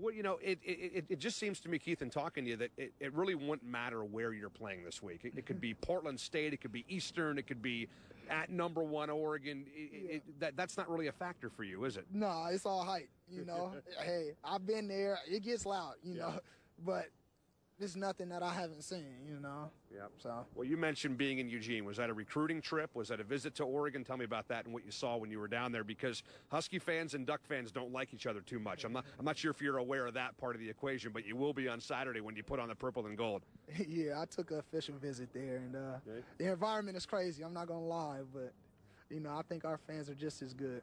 Well, you know, it, it, it just seems to me, Keith, in talking to you, that it, it really wouldn't matter where you're playing this week. It, it could mm-hmm. be Portland State, it could be Eastern, it could be at number one Oregon. It, that that's not really a factor for you, is it? No, it's all hype. You know, hey, I've been there. It gets loud, you Yeah. know, but it's nothing that I haven't seen. You know. Yep. So Well, you mentioned being in Eugene. Was that a recruiting trip? Was that a visit to Oregon? Tell me about that and what you saw when you were down there, because Husky fans and Duck fans don't like each other too much. I'm not. I'm not sure if you're aware of that part of the equation, but you will be on Saturday when you put on the purple and gold. yeah, I took a official visit there, and uh, Okay. the environment is crazy. I'm not gonna lie, but you know, I think our fans are just as good.